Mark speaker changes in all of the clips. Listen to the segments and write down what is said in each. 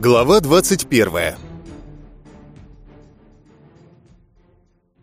Speaker 1: Глава 21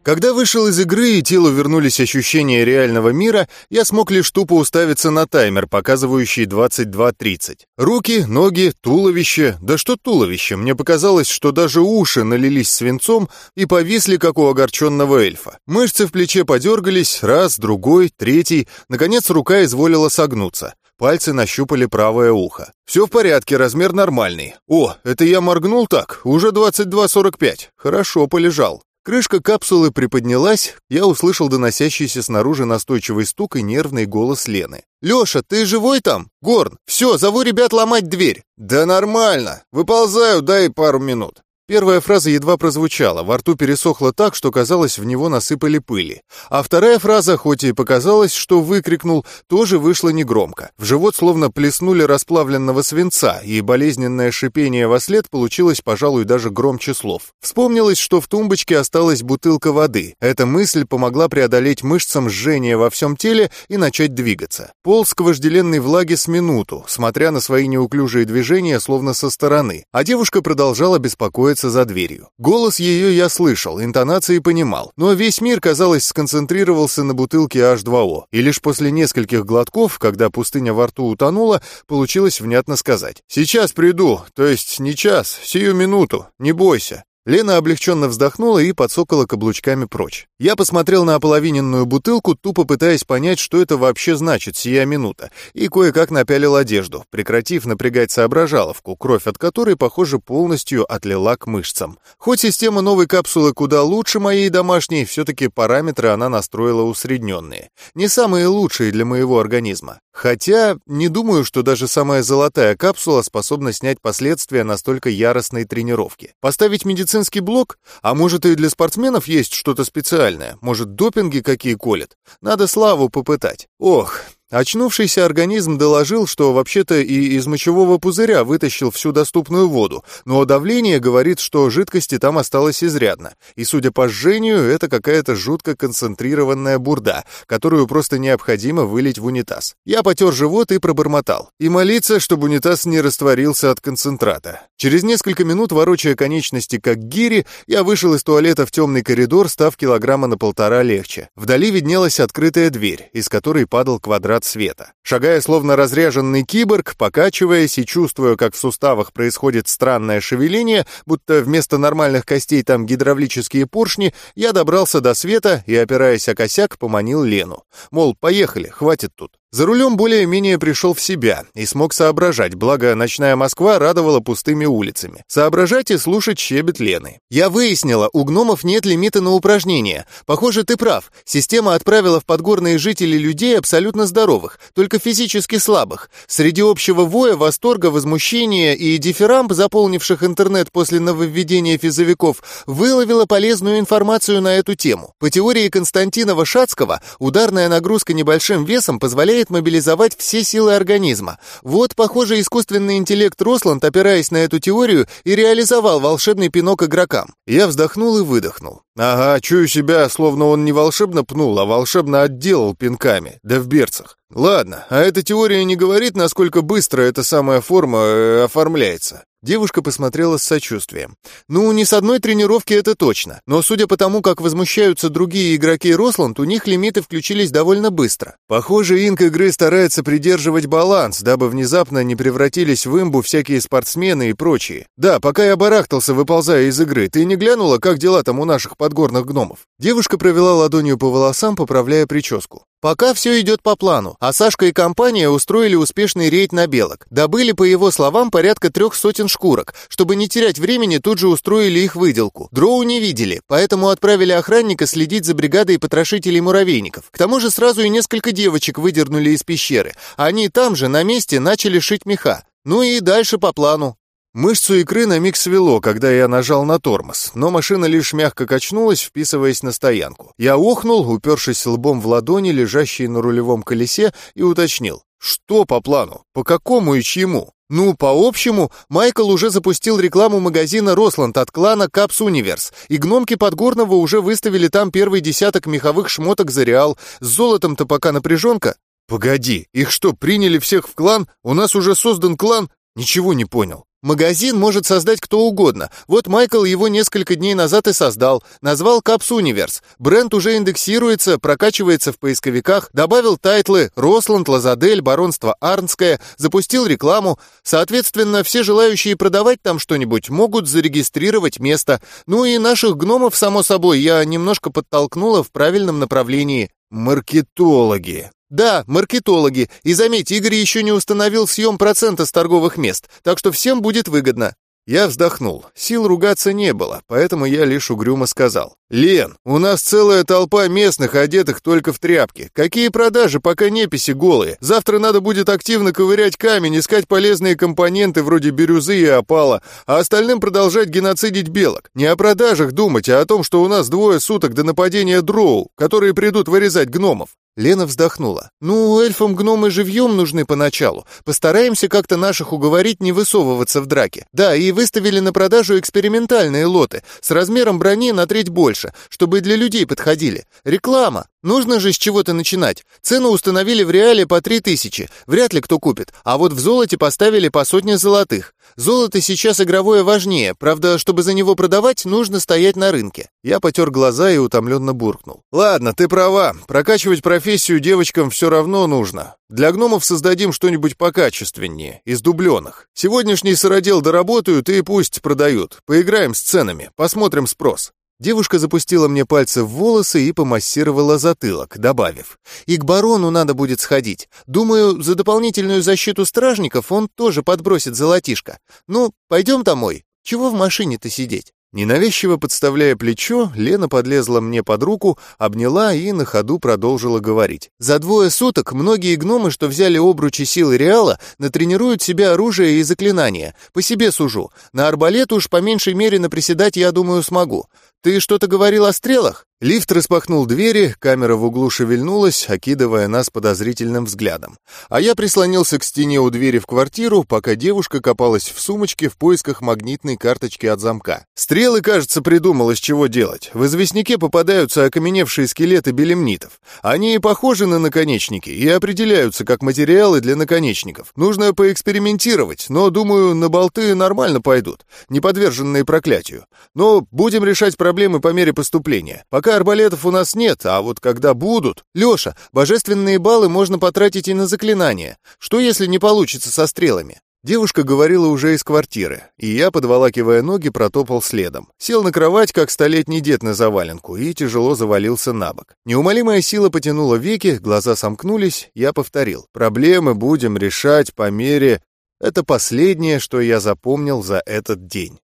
Speaker 1: Когда вышел из игры и телу вернулись ощущения реального мира, я смог лишь тупо уставиться на таймер, показывающий 22.30. Руки, ноги, туловище... Да что туловище? Мне показалось, что даже уши налились свинцом и повисли, как у огорченного эльфа. Мышцы в плече подергались, раз, другой, третий. Наконец рука изволила согнуться. Пальцы нащупали правое ухо. «Все в порядке, размер нормальный. О, это я моргнул так? Уже 22.45. Хорошо, полежал». Крышка капсулы приподнялась, я услышал доносящийся снаружи настойчивый стук и нервный голос Лены. «Леша, ты живой там? Горн, все, зову ребят ломать дверь!» «Да нормально! Выползаю, дай пару минут!» Первая фраза едва прозвучала, во рту пересохло так, что, казалось, в него насыпали пыли. А вторая фраза, хоть и показалось, что выкрикнул, тоже вышла негромко. В живот словно плеснули расплавленного свинца, и болезненное шипение во след получилось, пожалуй, даже громче слов. Вспомнилось, что в тумбочке осталась бутылка воды. Эта мысль помогла преодолеть мышцам жжение во всем теле и начать двигаться. Полз к вожделенной влаге с минуту, смотря на свои неуклюжие движения, словно со стороны. А девушка продолжала беспокоиться скрывается за дверью. Голос ее я слышал, интонации понимал, но весь мир, казалось, сконцентрировался на бутылке H2O, и лишь после нескольких глотков, когда пустыня во рту утонула, получилось внятно сказать. «Сейчас приду, то есть не час, сию минуту, не бойся». Лена облегченно вздохнула и подсокала каблучками прочь. Я посмотрел на ополовиненную бутылку, тупо пытаясь понять, что это вообще значит сия минута, и кое-как напялил одежду, прекратив напрягать соображаловку, кровь от которой, похоже, полностью отлила к мышцам. Хоть система новой капсулы куда лучше моей домашней, все-таки параметры она настроила усредненные. Не самые лучшие для моего организма. Хотя, не думаю, что даже самая золотая капсула способна снять последствия настолько яростной тренировки. Поставить медицинский блок? А может и для спортсменов есть что-то специальное? Может допинги какие колят? Надо славу попытать. Ох, Очнувшийся организм доложил, что вообще-то и из мочевого пузыря вытащил всю доступную воду, но давление говорит, что жидкости там осталось изрядно, и, судя по жжению, это какая-то жутко концентрированная бурда, которую просто необходимо вылить в унитаз. Я потер живот и пробормотал. И молиться, чтобы унитаз не растворился от концентрата. Через несколько минут, ворочая конечности как гири, я вышел из туалета в темный коридор, став килограмма на полтора легче. Вдали виднелась открытая дверь, из которой падал квадрат от света. Шагая словно разряженный киборг, покачиваясь и чувствуя, как в суставах происходит странное шевеление, будто вместо нормальных костей там гидравлические поршни, я добрался до света и, опираясь о косяк, поманил Лену. Мол, поехали, хватит тут. За рулем более-менее пришел в себя и смог соображать, благо ночная Москва радовала пустыми улицами. Соображать и слушать щебет Лены. «Я выяснила, у гномов нет лимита на упражнения. Похоже, ты прав. Система отправила в подгорные жители людей абсолютно здоровых, только физически слабых. Среди общего воя, восторга, возмущения и дифирамб, заполнивших интернет после нововведения физовиков, выловила полезную информацию на эту тему. По теории Константинова-Шацкого, ударная нагрузка небольшим весом позволяет позволяет мобилизовать все силы организма. Вот, похоже, искусственный интеллект Росланд, опираясь на эту теорию, и реализовал волшебный пинок игрокам. Я вздохнул и выдохнул. Ага, чую себя, словно он не волшебно пнул, а волшебно отделал пинками, да в берцах. Ладно, а эта теория не говорит, насколько быстро эта самая форма э, оформляется. Девушка посмотрела с сочувствием. «Ну, не с одной тренировки это точно, но судя по тому, как возмущаются другие игроки Росланд, у них лимиты включились довольно быстро. Похоже, инк игры старается придерживать баланс, дабы внезапно не превратились в имбу всякие спортсмены и прочие. Да, пока я барахтался, выползая из игры, ты не глянула, как дела там у наших подгорных гномов?» Девушка провела ладонью по волосам, поправляя прическу. Пока все идет по плану, а Сашка и компания устроили успешный рейд на белок. Добыли, по его словам, порядка трех сотен шкурок. Чтобы не терять времени, тут же устроили их выделку. Дроу не видели, поэтому отправили охранника следить за бригадой потрошителей муравейников. К тому же сразу и несколько девочек выдернули из пещеры. Они там же, на месте, начали шить меха. Ну и дальше по плану. Мышцу икры на миг свело, когда я нажал на тормоз, но машина лишь мягко качнулась, вписываясь на стоянку. Я охнул, упершись лбом в ладони, лежащие на рулевом колесе, и уточнил. Что по плану? По какому и чьему? Ну, по общему, Майкл уже запустил рекламу магазина «Росланд» от клана «Капс Универс», и гномки Подгорного уже выставили там первый десяток меховых шмоток за реал. С золотом-то пока напряженка. Погоди, их что, приняли всех в клан? У нас уже создан клан? Ничего не понял. Магазин может создать кто угодно. Вот Майкл его несколько дней назад и создал. Назвал Капс Универс. Бренд уже индексируется, прокачивается в поисковиках, добавил тайтлы «Росланд», «Лазадель», «Баронство Арнское», запустил рекламу. Соответственно, все желающие продавать там что-нибудь могут зарегистрировать место. Ну и наших гномов, само собой, я немножко подтолкнула в правильном направлении.
Speaker 2: Маркетологи.
Speaker 1: Да, маркетологи. И заметь, Игорь еще не установил съем процента с торговых мест, так что всем будет выгодно.
Speaker 2: Я вздохнул. Сил ругаться не было, поэтому я лишь угрюмо сказал. «Лен, у нас целая толпа местных, одетых только в тряпки. Какие продажи, пока неписи голые? Завтра надо будет активно ковырять камень, искать полезные компоненты вроде бирюзы и опала, а остальным продолжать геноцидить белок. Не о продажах думать, а о том, что у нас двое суток до нападения дроу, которые придут вырезать гномов.
Speaker 1: Лена вздохнула. «Ну, эльфам гномы живьем нужны поначалу. Постараемся как-то наших уговорить не высовываться в драке. Да, и выставили на продажу экспериментальные лоты с размером брони на треть больше, чтобы для людей подходили. Реклама. Нужно же с чего-то начинать. Цену установили в реале по три тысячи. Вряд ли кто купит. А вот в золоте поставили по сотне золотых. Золото сейчас игровое важнее. Правда, чтобы за него продавать, нужно стоять на рынке».
Speaker 2: Я потер глаза и утомленно буркнул. «Ладно, ты права. Прокачивать профессию девочкам все равно нужно. Для гномов создадим что-нибудь покачественнее, из дубленых. Сегодняшний сыродел доработают и пусть продают. Поиграем с ценами, посмотрим спрос».
Speaker 1: Девушка запустила мне пальцы в волосы и помассировала затылок, добавив. «И к барону надо будет сходить. Думаю, за дополнительную защиту стражников он тоже подбросит золотишко. Ну, пойдем домой. Чего в машине-то сидеть?»
Speaker 2: Ненавязчиво подставляя плечо, Лена подлезла мне под руку, обняла и на ходу продолжила говорить.
Speaker 1: «За двое суток многие гномы, что взяли обручи силы Реала, натренируют себе оружие и заклинания. По себе сужу. На арбалет уж по меньшей мере наприседать, я думаю, смогу. Ты что-то говорил о стрелах?»
Speaker 2: Лифт распахнул двери, камера в углу шевельнулась, окидывая нас подозрительным взглядом. А я прислонился к стене у двери в квартиру, пока девушка копалась в сумочке в поисках магнитной карточки от замка. Стрелы, кажется, придумала, с чего делать. В известняке попадаются окаменевшие скелеты белемнитов. Они и похожи на наконечники, и определяются как материалы для наконечников. Нужно поэкспериментировать, но, думаю, на болты нормально пойдут, не подверженные проклятию. Но будем решать проблемы по мере поступления. Пока Пока арбалетов у нас нет, а вот когда будут...
Speaker 1: Леша, божественные баллы можно потратить и на заклинания. Что, если не получится со стрелами?
Speaker 2: Девушка говорила уже из квартиры, и я, подволакивая ноги, протопал следом. Сел на кровать, как столетний дед на заваленку, и тяжело завалился на бок. Неумолимая сила потянула веки, глаза сомкнулись, я повторил. Проблемы будем решать по мере... Это последнее, что я запомнил за этот день.